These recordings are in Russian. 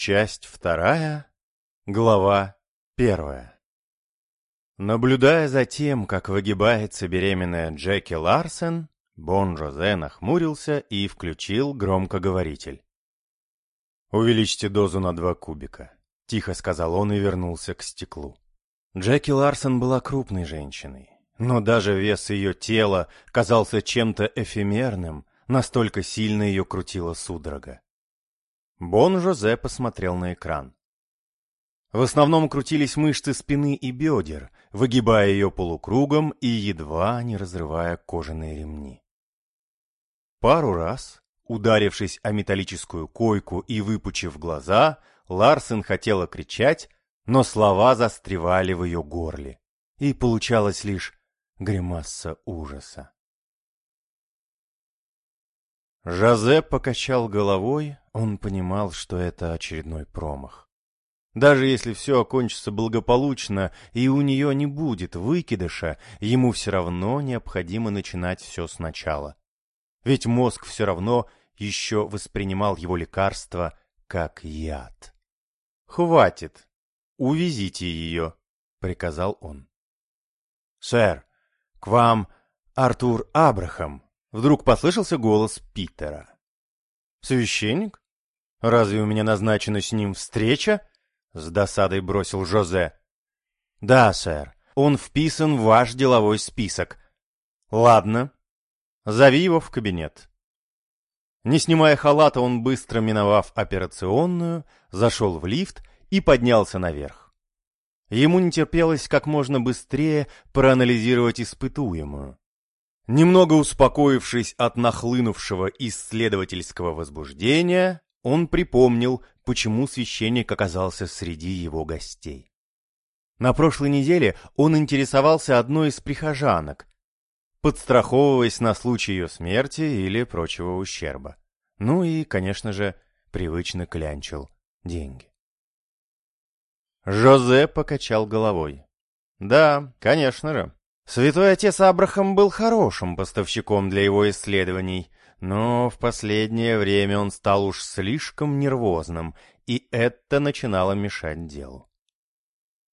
Часть вторая, глава первая. Наблюдая за тем, как выгибается беременная Джеки Ларсен, Бон Жозе нахмурился и включил громкоговоритель. «Увеличьте дозу на два кубика», — тихо сказал он и вернулся к стеклу. Джеки Ларсен была крупной женщиной, но даже вес ее тела казался чем-то эфемерным, настолько сильно ее крутила судорога. Бон Жозе посмотрел на экран. В основном крутились мышцы спины и бедер, выгибая ее полукругом и едва не разрывая кожаные ремни. Пару раз, ударившись о металлическую койку и выпучив глаза, Ларсен хотела кричать, но слова застревали в ее горле, и получалось лишь гримаса ужаса. Жозе покачал головой, он понимал, что это очередной промах. Даже если все окончится благополучно и у нее не будет выкидыша, ему все равно необходимо начинать все сначала. Ведь мозг все равно еще воспринимал его лекарство как яд. «Хватит! Увезите ее!» — приказал он. «Сэр, к вам Артур Абрахам!» Вдруг послышался голос Питера. «Священник? Разве у меня назначена с ним встреча?» С досадой бросил Жозе. «Да, сэр. Он вписан в ваш деловой список. Ладно. Зови его в кабинет». Не снимая халата, он, быстро миновав операционную, зашел в лифт и поднялся наверх. Ему не терпелось как можно быстрее проанализировать испытуемую. Немного успокоившись от нахлынувшего исследовательского возбуждения, он припомнил, почему священник оказался среди его гостей. На прошлой неделе он интересовался одной из прихожанок, подстраховываясь на случай ее смерти или прочего ущерба. Ну и, конечно же, привычно клянчил деньги. Жозе покачал головой. Да, конечно же. Святой отец Абрахам был хорошим поставщиком для его исследований, но в последнее время он стал уж слишком нервозным, и это начинало мешать делу.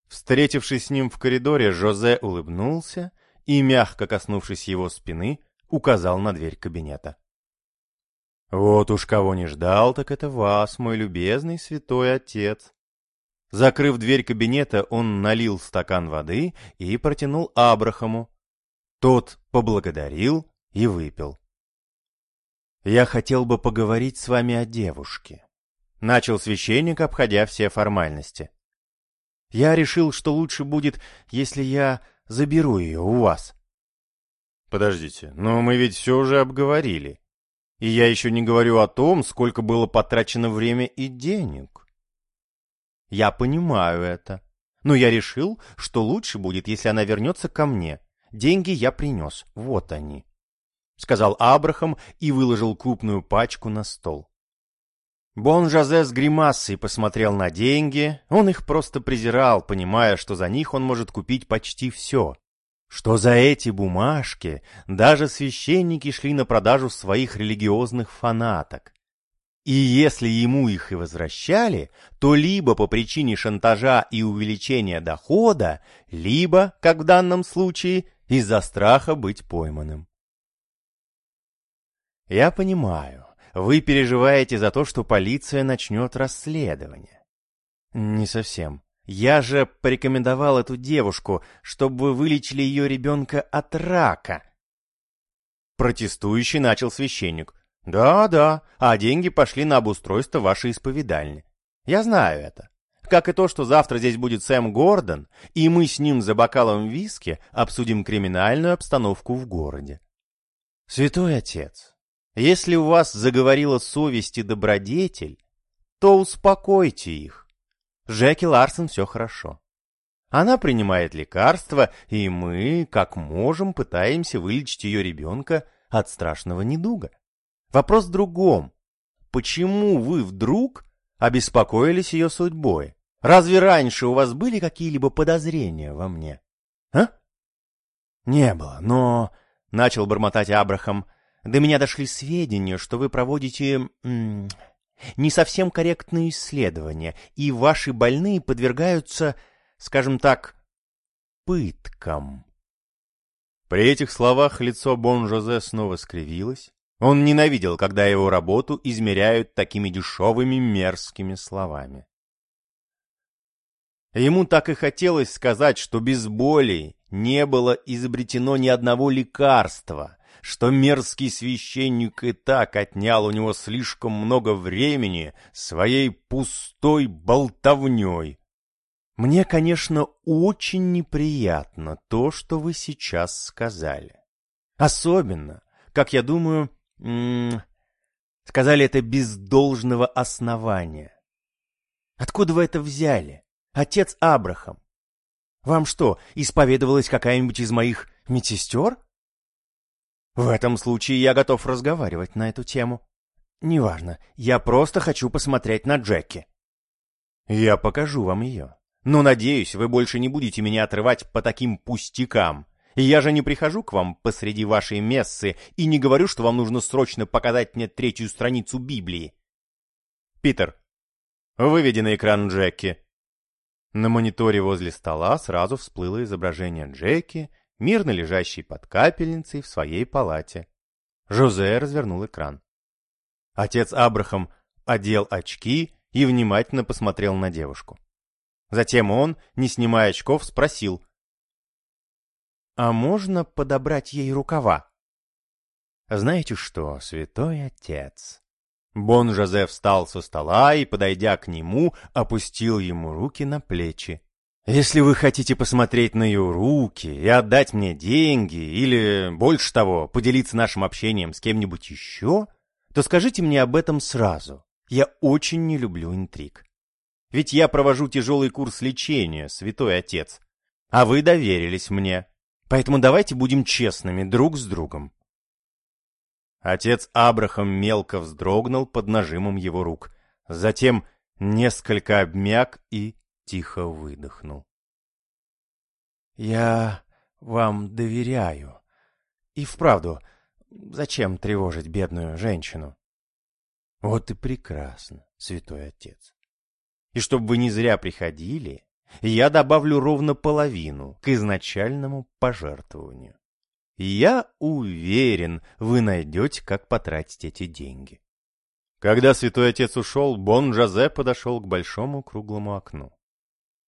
Встретившись с ним в коридоре, Жозе улыбнулся и, мягко коснувшись его спины, указал на дверь кабинета. «Вот уж кого не ждал, так это вас, мой любезный святой отец. Закрыв дверь кабинета, он налил стакан воды и протянул Абрахаму. Тот поблагодарил и выпил. «Я хотел бы поговорить с вами о девушке», — начал священник, обходя все формальности. «Я решил, что лучше будет, если я заберу ее у вас». «Подождите, но мы ведь все уже обговорили. И я еще не говорю о том, сколько было потрачено время и денег». Я понимаю это. Но я решил, что лучше будет, если она вернется ко мне. Деньги я принес, вот они. Сказал Абрахам и выложил крупную пачку на стол. Бон Жозе с гримасой посмотрел на деньги, он их просто презирал, понимая, что за них он может купить почти все. Что за эти бумажки даже священники шли на продажу своих религиозных фанаток. И если ему их и возвращали, то либо по причине шантажа и увеличения дохода, либо, как в данном случае, из-за страха быть пойманным. Я понимаю, вы переживаете за то, что полиция начнет расследование. Не совсем. Я же порекомендовал эту девушку, чтобы вы вылечили ее ребенка от рака. Протестующий начал священник. Да-да, а деньги пошли на обустройство вашей исповедальни. Я знаю это. Как и то, что завтра здесь будет Сэм Гордон, и мы с ним за бокалом виски обсудим криминальную обстановку в городе. Святой Отец, если у вас заговорила совесть и добродетель, то успокойте их. Джеки Ларсон все хорошо. Она принимает лекарства, и мы, как можем, пытаемся вылечить ее ребенка от страшного недуга. Вопрос в другом. Почему вы вдруг обеспокоились ее судьбой? Разве раньше у вас были какие-либо подозрения во мне? А? Не было, но... Начал бормотать Абрахам. До меня дошли сведения, что вы проводите... М не совсем корректные исследования, и ваши больные подвергаются, скажем так, пыткам. При этих словах лицо Бон-Жозе снова скривилось. Он ненавидел, когда его работу измеряют такими дешевыми мерзкими словами. Ему так и хотелось сказать, что без боли не было изобретено ни одного лекарства, что мерзкий священник и так отнял у него слишком много времени своей пустой болтовней. Мне, конечно, очень неприятно то, что вы сейчас сказали. Особенно, как я думаю, сказали это без должного основания. Откуда вы это взяли? Отец Абрахам. Вам что, исповедовалась какая-нибудь из моих медсестер? В этом случае я готов разговаривать на эту тему. Неважно, я просто хочу посмотреть на Джеки. Я покажу вам ее. Но, надеюсь, вы больше не будете меня отрывать по таким пустякам. Я же не прихожу к вам посреди вашей мессы и не говорю, что вам нужно срочно показать мне третью страницу Библии. Питер, выведи на экран Джеки. На мониторе возле стола сразу всплыло изображение Джеки, мирно лежащей под капельницей в своей палате. Жозе развернул экран. Отец Абрахам одел очки и внимательно посмотрел на девушку. Затем он, не снимая очков, спросил. «А можно подобрать ей рукава?» «Знаете что, святой отец?» Бон Жозе встал со стола и, подойдя к нему, опустил ему руки на плечи. «Если вы хотите посмотреть на ее руки и отдать мне деньги, или, больше того, поделиться нашим общением с кем-нибудь еще, то скажите мне об этом сразу. Я очень не люблю интриг. Ведь я провожу тяжелый курс лечения, святой отец. А вы доверились мне. Поэтому давайте будем честными друг с другом. Отец Абрахам мелко вздрогнул под нажимом его рук. Затем несколько обмяк и тихо выдохнул. «Я вам доверяю. И вправду, зачем тревожить бедную женщину?» «Вот и прекрасно, святой отец. И чтобы вы не зря приходили, я добавлю ровно половину к изначальному пожертвованию. Я уверен, вы найдете, как потратить эти деньги. Когда святой отец ушел, Бон Жозе подошел к большому круглому окну.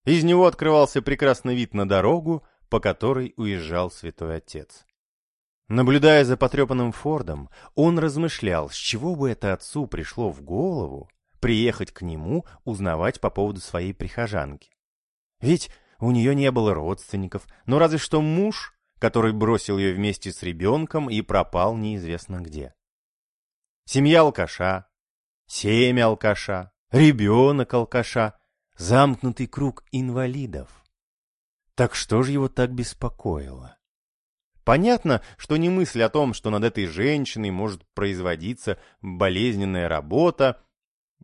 Из него открывался прекрасный вид на дорогу, по которой уезжал святой отец. Наблюдая за потрепанным Фордом, он размышлял, с чего бы это отцу пришло в голову приехать к нему узнавать по поводу своей прихожанки. Ведь у нее не было родственников, но разве что муж, который бросил ее вместе с ребенком и пропал неизвестно где. Семья алкаша, семя алкаша, ребенок алкаша, замкнутый круг инвалидов. Так что же его так беспокоило? Понятно, что не мысль о том, что над этой женщиной может производиться болезненная работа,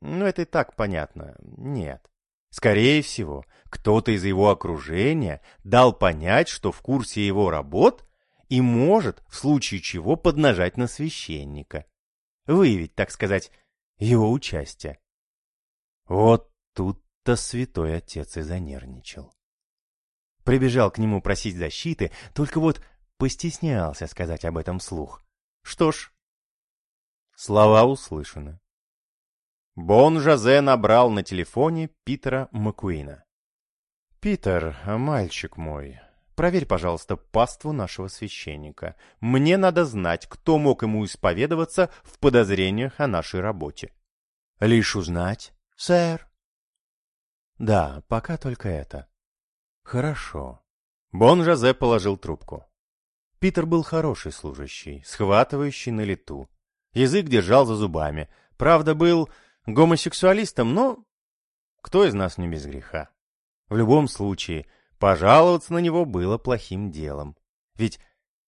ну, это и так понятно. Нет. Скорее всего, кто-то из его окружения дал понять, что в курсе его работ и может, в случае чего, поднажать на священника. Выявить, так сказать, его участие. Вот тут-то святой отец и занервничал. Прибежал к нему просить защиты, только вот постеснялся сказать об этом вслух. Что ж, слова услышаны. Бон Жозе набрал на телефоне Питера Маккуина. «Питер, мальчик мой, проверь, пожалуйста, паству нашего священника. Мне надо знать, кто мог ему исповедоваться в подозрениях о нашей работе». «Лишь узнать, сэр?» «Да, пока только это». «Хорошо». Бон Жозе положил трубку. Питер был хороший служащий, схватывающий на лету. Язык держал за зубами. Правда, был гомосексуалистом, но кто из нас не без греха? В любом случае, пожаловаться на него было плохим делом. Ведь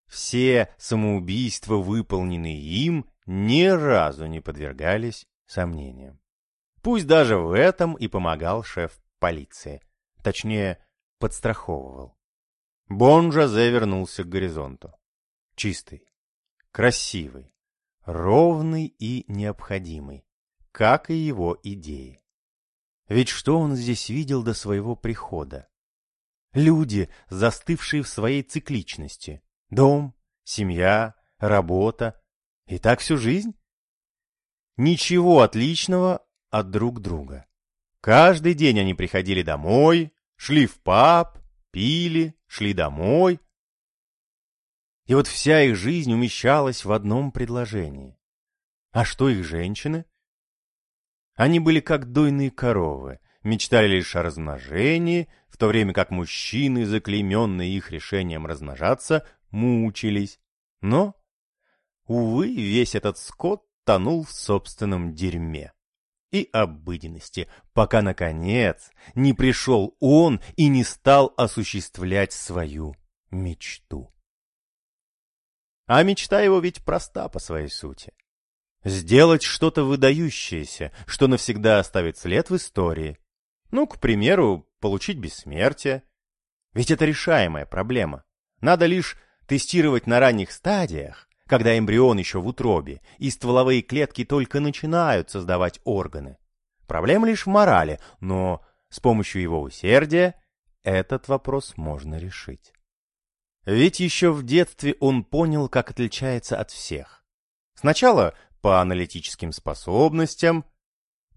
все самоубийства, выполненные им, ни разу не подвергались сомнениям. Пусть даже в этом и помогал шеф полиции. Точнее, подстраховывал. Бон Жозе вернулся к горизонту. Чистый, красивый, ровный и необходимый как и его идеи. Ведь что он здесь видел до своего прихода? Люди, застывшие в своей цикличности. Дом, семья, работа. И так всю жизнь? Ничего отличного от друг друга. Каждый день они приходили домой, шли в паб, пили, шли домой. И вот вся их жизнь умещалась в одном предложении. А что их женщины? Они были как дойные коровы, мечтали лишь о размножении, в то время как мужчины, заклейменные их решением размножаться, мучились. Но, увы, весь этот скот тонул в собственном дерьме и обыденности, пока, наконец, не пришел он и не стал осуществлять свою мечту. А мечта его ведь проста по своей сути. Сделать что-то выдающееся, что навсегда оставит след в истории. Ну, к примеру, получить бессмертие. Ведь это решаемая проблема. Надо лишь тестировать на ранних стадиях, когда эмбрион еще в утробе, и стволовые клетки только начинают создавать органы. Проблема лишь в морали, но с помощью его усердия этот вопрос можно решить. Ведь еще в детстве он понял, как отличается от всех. Сначала по аналитическим способностям,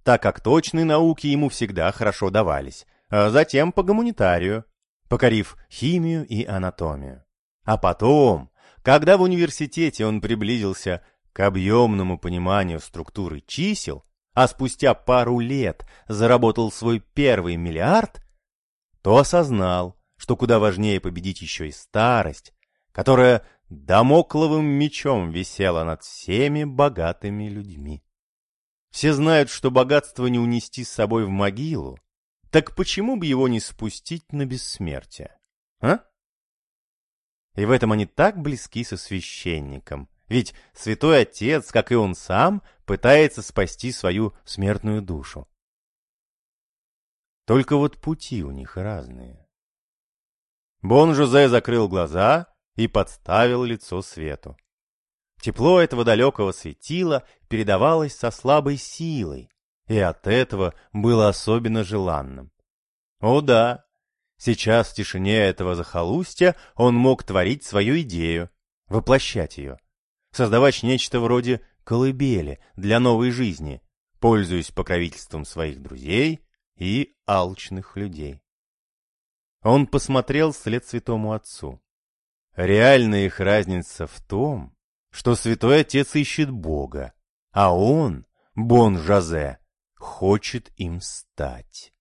так как точные науки ему всегда хорошо давались, а затем по гуманитарию, покорив химию и анатомию. А потом, когда в университете он приблизился к объемному пониманию структуры чисел, а спустя пару лет заработал свой первый миллиард, то осознал, что куда важнее победить еще и старость, которая домокловым мечом висела над всеми богатыми людьми. Все знают, что богатство не унести с собой в могилу, так почему бы его не спустить на бессмертие, а? И в этом они так близки со священником. Ведь святой отец, как и он сам, пытается спасти свою смертную душу. Только вот пути у них разные. Бон Жозе закрыл глаза и подставил лицо свету. Тепло этого далекого светила передавалось со слабой силой, и от этого было особенно желанным. О да, Сейчас в тишине этого захолустья он мог творить свою идею, воплощать ее, создавать нечто вроде колыбели для новой жизни, пользуясь покровительством своих друзей и алчных людей. Он посмотрел вслед святому отцу. Реальная их разница в том, что святой отец ищет Бога, а он, Бон Жозе, хочет им стать.